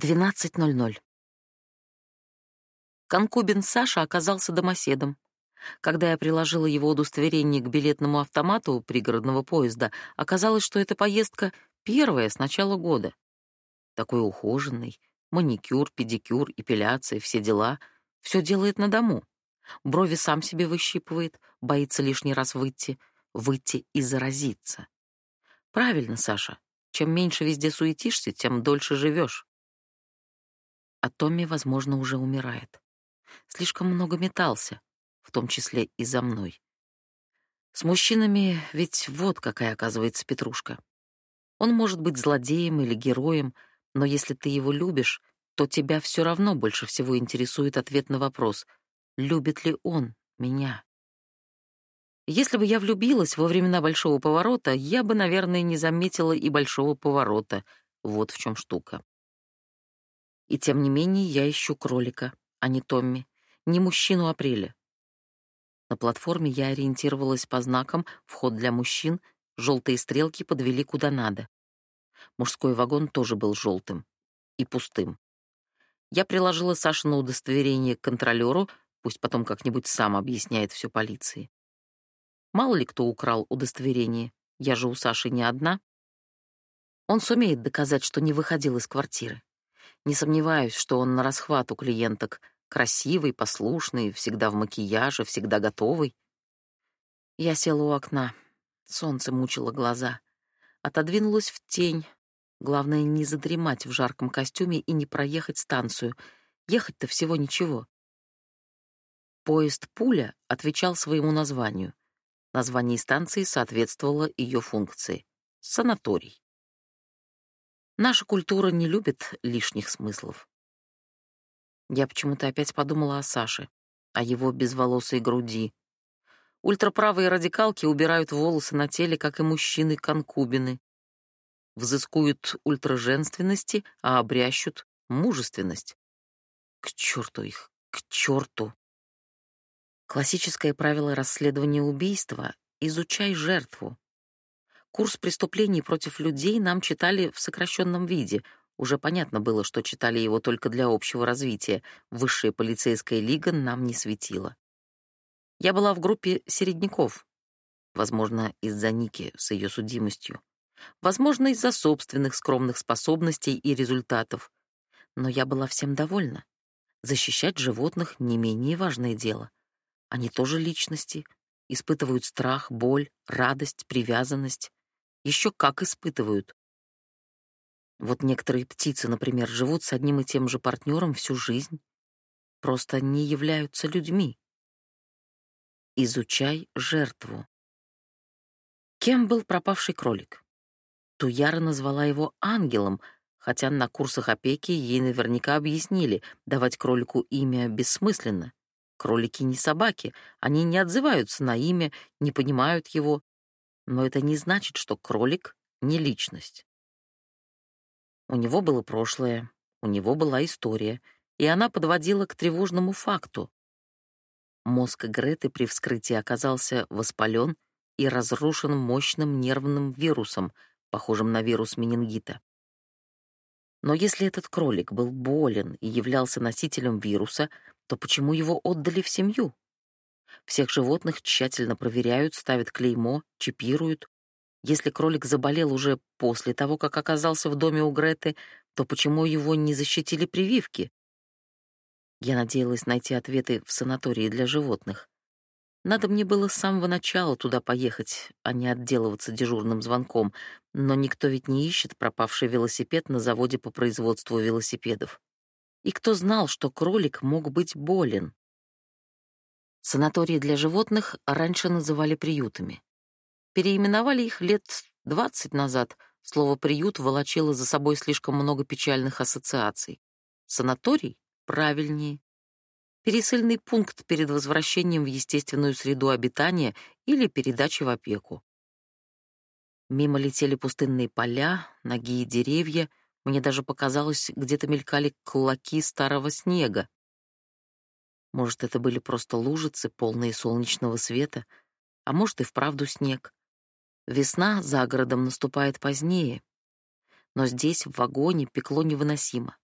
12.00. Конкубин Саша оказался домоседом. Когда я приложила его удостоверение к билетному автомату пригородного поезда, оказалось, что эта поездка первая с начала года. Такой ухоженный, маникюр, педикюр, эпиляция, все дела. Все делает на дому. Брови сам себе выщипывает, боится лишний раз выйти, выйти и заразиться. Правильно, Саша. Чем меньше везде суетишься, тем дольше живешь а Томми, возможно, уже умирает. Слишком много метался, в том числе и за мной. С мужчинами ведь вот какая оказывается петрушка. Он может быть злодеем или героем, но если ты его любишь, то тебя все равно больше всего интересует ответ на вопрос, любит ли он меня. Если бы я влюбилась во времена большого поворота, я бы, наверное, не заметила и большого поворота. Вот в чем штука. И тем не менее я ищу кролика, а не Томми, не мужчину апреля. На платформе я ориентировалась по знакам «Вход для мужчин», желтые стрелки подвели куда надо. Мужской вагон тоже был желтым и пустым. Я приложила Сашину удостоверение к контролеру, пусть потом как-нибудь сам объясняет все полиции. Мало ли кто украл удостоверение, я же у Саши не одна. Он сумеет доказать, что не выходил из квартиры. Не сомневаюсь, что он на расхват у клиенток. Красивый, послушный, всегда в макияже, всегда готовый. Я села у окна. Солнце мучило глаза. Отодвинулась в тень. Главное, не задремать в жарком костюме и не проехать станцию. Ехать-то всего ничего. Поезд «Пуля» отвечал своему названию. Название станции соответствовало ее функции — санаторий. Наша культура не любит лишних смыслов. Я почему-то опять подумала о Саше, о его безволосой груди. Ультраправые радикалки убирают волосы на теле, как и мужчины-конкубины. Взыскуют ультраженственности, а обрящут мужественность. К черту их, к черту. Классическое правило расследования убийства — изучай жертву. Курс преступлений против людей нам читали в сокращенном виде. Уже понятно было, что читали его только для общего развития. Высшая полицейская лига нам не светила. Я была в группе середняков. Возможно, из-за Ники с ее судимостью. Возможно, из-за собственных скромных способностей и результатов. Но я была всем довольна. Защищать животных — не менее важное дело. Они тоже личности, испытывают страх, боль, радость, привязанность. Еще как испытывают. Вот некоторые птицы, например, живут с одним и тем же партнером всю жизнь, просто не являются людьми. Изучай жертву. Кем был пропавший кролик? Туяра назвала его ангелом, хотя на курсах опеки ей наверняка объяснили, давать кролику имя бессмысленно. Кролики не собаки, они не отзываются на имя, не понимают его, но это не значит, что кролик — не личность. У него было прошлое, у него была история, и она подводила к тревожному факту. Мозг Греты при вскрытии оказался воспален и разрушен мощным нервным вирусом, похожим на вирус менингита. Но если этот кролик был болен и являлся носителем вируса, то почему его отдали в семью? Всех животных тщательно проверяют, ставят клеймо, чипируют. Если кролик заболел уже после того, как оказался в доме у Греты, то почему его не защитили прививки? Я надеялась найти ответы в санатории для животных. Надо мне было с самого начала туда поехать, а не отделываться дежурным звонком, но никто ведь не ищет пропавший велосипед на заводе по производству велосипедов. И кто знал, что кролик мог быть болен? Санатории для животных раньше называли приютами. Переименовали их лет 20 назад. Слово «приют» волочило за собой слишком много печальных ассоциаций. Санаторий — правильнее. Пересыльный пункт перед возвращением в естественную среду обитания или передачей в опеку. Мимо летели пустынные поля, ноги и деревья. Мне даже показалось, где-то мелькали клоки старого снега, может, это были просто лужицы, полные солнечного света, а может и вправду снег. Весна за городом наступает позднее, но здесь, в вагоне, пекло невыносимо.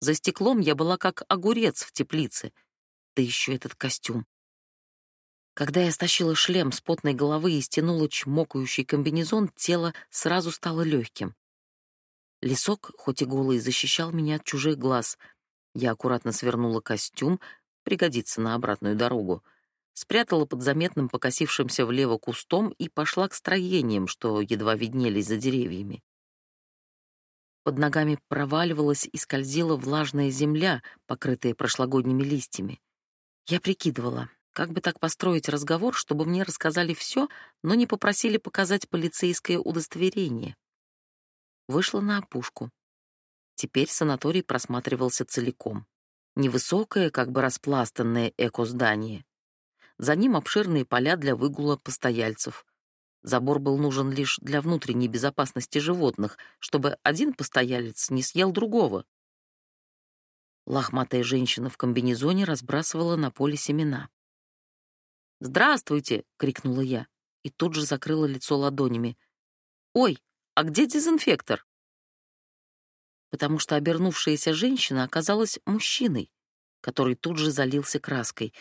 За стеклом я была как огурец в теплице. Да еще этот костюм. Когда я стащила шлем с потной головы и стянула чмокающий комбинезон, тело сразу стало легким. Лесок, хоть и голый, защищал меня от чужих глаз. Я аккуратно свернула костюм, пригодится на обратную дорогу, спрятала под заметным покосившимся влево кустом и пошла к строениям, что едва виднелись за деревьями. Под ногами проваливалась и скользила влажная земля, покрытая прошлогодними листьями. Я прикидывала, как бы так построить разговор, чтобы мне рассказали все, но не попросили показать полицейское удостоверение. Вышла на опушку. Теперь санаторий просматривался целиком. Невысокое, как бы распластанное эко-здание. За ним обширные поля для выгула постояльцев. Забор был нужен лишь для внутренней безопасности животных, чтобы один постоялец не съел другого. Лохматая женщина в комбинезоне разбрасывала на поле семена. «Здравствуйте!» — крикнула я и тут же закрыла лицо ладонями. «Ой, а где дезинфектор?» Потому что обернувшаяся женщина оказалась мужчиной, который тут же залился краской.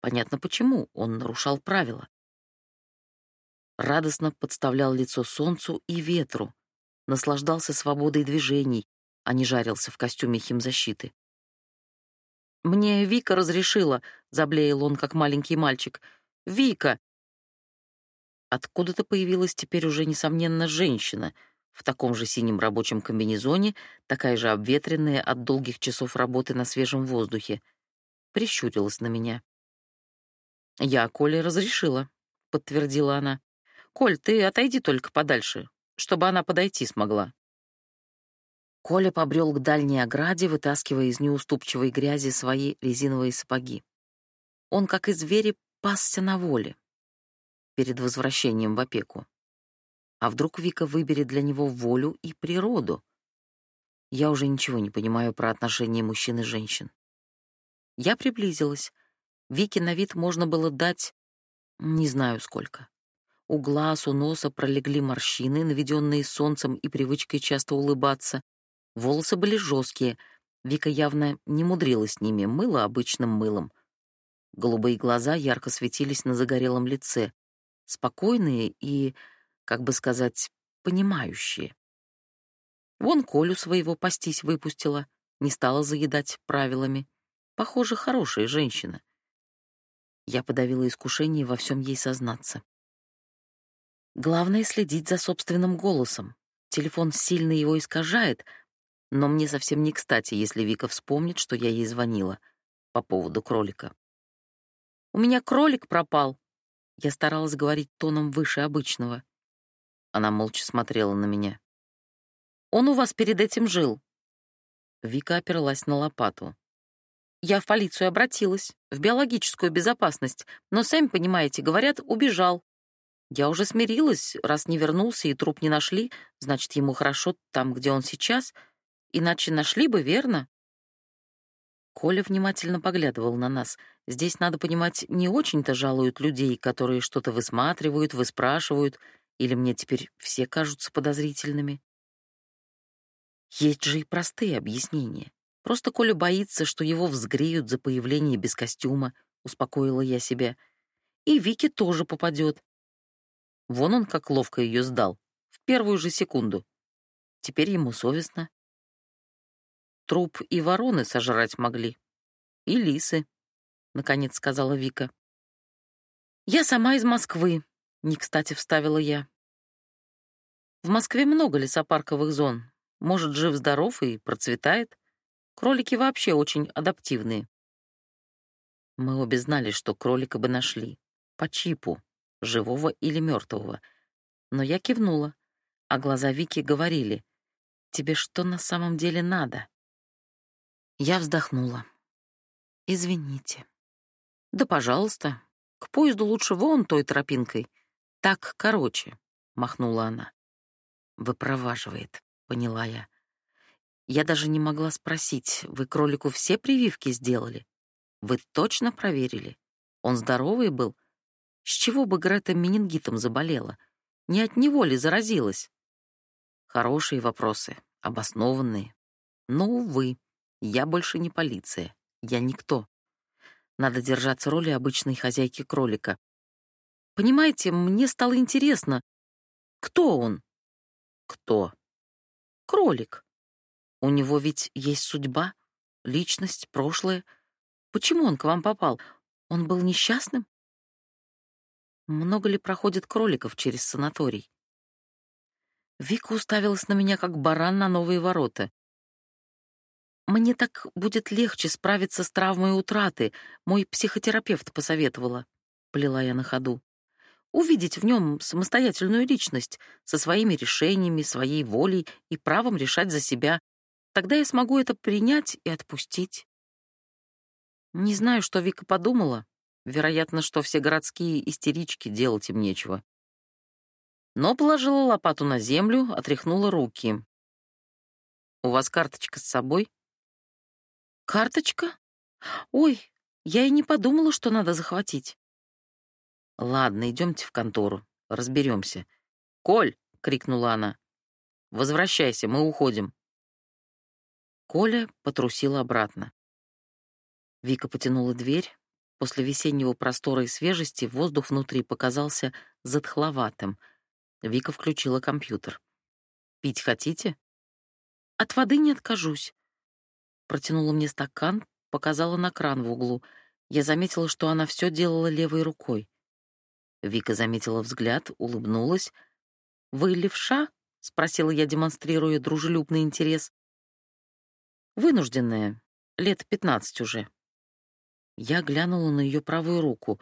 Понятно почему, он нарушал правила. Радостно подставлял лицо солнцу и ветру, наслаждался свободой движений, а не жарился в костюме химзащиты. «Мне Вика разрешила», — заблеял он, как маленький мальчик — Вика!» Откуда-то появилась теперь уже, несомненно, женщина в таком же синем рабочем комбинезоне, такая же обветренная от долгих часов работы на свежем воздухе. Прищурилась на меня. «Я Коле разрешила», — подтвердила она. «Коль, ты отойди только подальше, чтобы она подойти смогла». Коля побрел к дальней ограде, вытаскивая из неуступчивой грязи свои резиновые сапоги. Он, как и звери, пасся на воле перед возвращением в опеку. А вдруг Вика выберет для него волю и природу? Я уже ничего не понимаю про отношения мужчин и женщин. Я приблизилась. Вике на вид можно было дать не знаю сколько. У глаз, у носа пролегли морщины, наведенные солнцем и привычкой часто улыбаться. Волосы были жесткие. Вика явно не мудрила с ними, мыла обычным мылом. Голубые глаза ярко светились на загорелом лице, спокойные и, как бы сказать, понимающие. Вон Колю своего пастись выпустила, не стала заедать правилами. Похоже, хорошая женщина. Я подавила искушение во всем ей сознаться. Главное — следить за собственным голосом. Телефон сильно его искажает, но мне совсем не кстати, если Вика вспомнит, что я ей звонила по поводу кролика. У меня кролик пропал. Я старалась говорить тоном выше обычного. Она молча смотрела на меня. Он у вас перед этим жил. Вика оперлась на лопату. Я в полицию обратилась, в биологическую безопасность, но, сами понимаете, говорят, убежал. Я уже смирилась, раз не вернулся и труп не нашли, значит, ему хорошо там, где он сейчас, иначе нашли бы, верно? Коля внимательно поглядывал на нас. Здесь, надо понимать, не очень-то жалуют людей, которые что-то высматривают, выспрашивают, или мне теперь все кажутся подозрительными. Есть же и простые объяснения. Просто Коля боится, что его взгреют за появление без костюма, успокоила я себя. И Вике тоже попадет. Вон он как ловко ее сдал, в первую же секунду. Теперь ему совестно. Труп и вороны сожрать могли. И лисы, — наконец сказала Вика. «Я сама из Москвы», — не кстати вставила я. «В Москве много лесопарковых зон. Может, жив-здоров и процветает. Кролики вообще очень адаптивные». Мы обе знали, что кролика бы нашли. По чипу, живого или мертвого. Но я кивнула, а глаза Вики говорили, «Тебе что на самом деле надо?» Я вздохнула. «Извините». «Да, пожалуйста. К поезду лучше вон той тропинкой. Так короче», — махнула она. «Выпроваживает», — поняла я. Я даже не могла спросить, вы кролику все прививки сделали? Вы точно проверили? Он здоровый был? С чего бы Грета менингитом заболела? Не от него ли заразилась? Хорошие вопросы, обоснованные. Но, увы. Я больше не полиция. Я никто. Надо держаться роли обычной хозяйки кролика. Понимаете, мне стало интересно, кто он? Кто? Кролик. У него ведь есть судьба, личность, прошлое. Почему он к вам попал? Он был несчастным? Много ли проходит кроликов через санаторий? Вика уставилась на меня, как баран на новые ворота. «Мне так будет легче справиться с травмой утраты, мой психотерапевт посоветовала», — плела я на ходу. «Увидеть в нем самостоятельную личность, со своими решениями, своей волей и правом решать за себя. Тогда я смогу это принять и отпустить». Не знаю, что Вика подумала. Вероятно, что все городские истерички делать им нечего. Но положила лопату на землю, отряхнула руки. «У вас карточка с собой?» «Карточка? Ой, я и не подумала, что надо захватить». «Ладно, идемте в контору, разберемся. «Коль!» — крикнула она. «Возвращайся, мы уходим». Коля потрусила обратно. Вика потянула дверь. После весеннего простора и свежести воздух внутри показался затхловатым. Вика включила компьютер. «Пить хотите?» «От воды не откажусь». Протянула мне стакан, показала на кран в углу. Я заметила, что она все делала левой рукой. Вика заметила взгляд, улыбнулась. «Вы левша?» — спросила я, демонстрируя дружелюбный интерес. «Вынужденная. Лет пятнадцать уже». Я глянула на ее правую руку.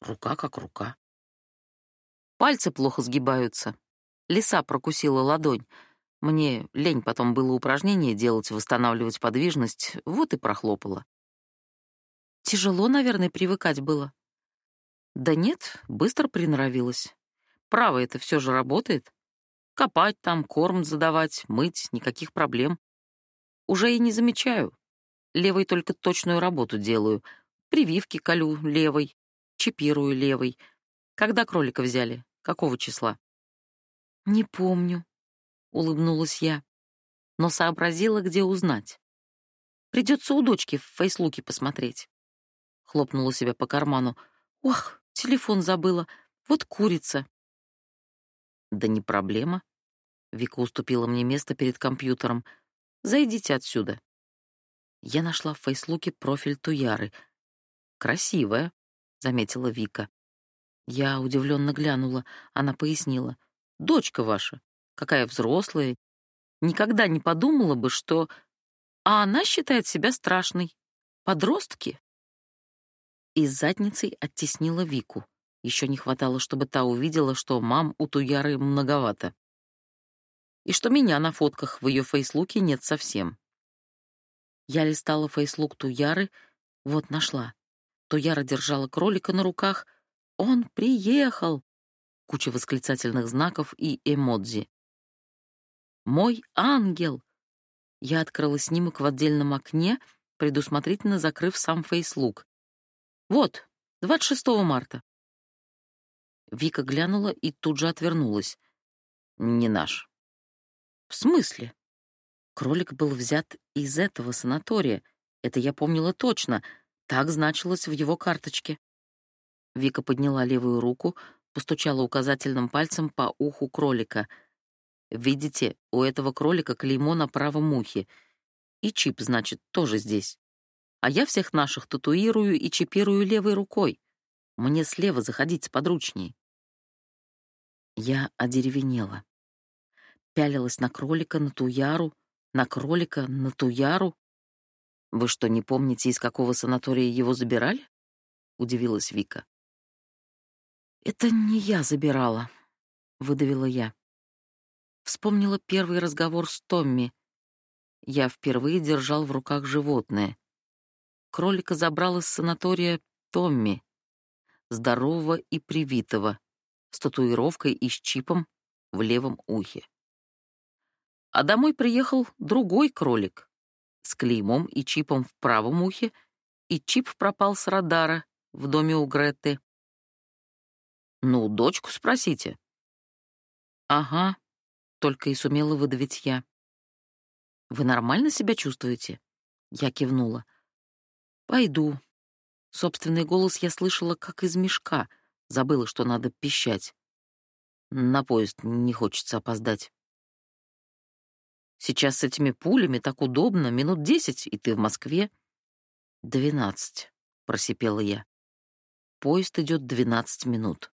Рука как рука. Пальцы плохо сгибаются. Лиса прокусила ладонь. Мне лень потом было упражнение делать, восстанавливать подвижность, вот и прохлопала. Тяжело, наверное, привыкать было. Да нет, быстро приноровилась. Право это все же работает. Копать там, корм задавать, мыть — никаких проблем. Уже и не замечаю. Левой только точную работу делаю — Прививки колю левой, чипирую левой. Когда кролика взяли? Какого числа? Не помню, улыбнулась я, но сообразила, где узнать. Придется у дочки в фейслуке посмотреть. Хлопнула себя по карману. Ох, телефон забыла. Вот курица. Да не проблема. Вика уступила мне место перед компьютером. Зайдите отсюда. Я нашла в фейслуке профиль Туяры — «Красивая», — заметила Вика. Я удивленно глянула. Она пояснила. «Дочка ваша, какая взрослая. Никогда не подумала бы, что... А она считает себя страшной. Подростки?» И задницей оттеснила Вику. Еще не хватало, чтобы та увидела, что мам у Туяры многовато. И что меня на фотках в ее фейслуке нет совсем. Я листала фейслук Туяры, вот нашла то Яра держала кролика на руках. «Он приехал!» Куча восклицательных знаков и эмодзи. «Мой ангел!» Я открыла снимок в отдельном окне, предусмотрительно закрыв сам фейслук. «Вот, 26 марта». Вика глянула и тут же отвернулась. «Не наш». «В смысле?» Кролик был взят из этого санатория. Это я помнила точно — так значилось в его карточке. Вика подняла левую руку, постучала указательным пальцем по уху кролика. «Видите, у этого кролика клеймо на правом ухе. И чип, значит, тоже здесь. А я всех наших татуирую и чипирую левой рукой. Мне слева заходить сподручней». Я одеревенела. Пялилась на кролика, на туяру, на кролика, на туяру. «Вы что, не помните, из какого санатория его забирали?» — удивилась Вика. «Это не я забирала», — выдавила я. Вспомнила первый разговор с Томми. Я впервые держал в руках животное. Кролика забрал из санатория Томми, здорового и привитого, с татуировкой и с чипом в левом ухе. А домой приехал другой кролик, с клеймом и чипом в правом ухе, и чип пропал с радара в доме у Греты. «Ну, дочку спросите». «Ага», — только и сумела выдавить я. «Вы нормально себя чувствуете? Я кивнула. «Пойду». Собственный голос я слышала, как из мешка. Забыла, что надо пищать. На поезд не хочется опоздать. Сейчас с этими пулями так удобно. Минут десять, и ты в Москве. «Двенадцать», — просипела я. «Поезд идет двенадцать минут».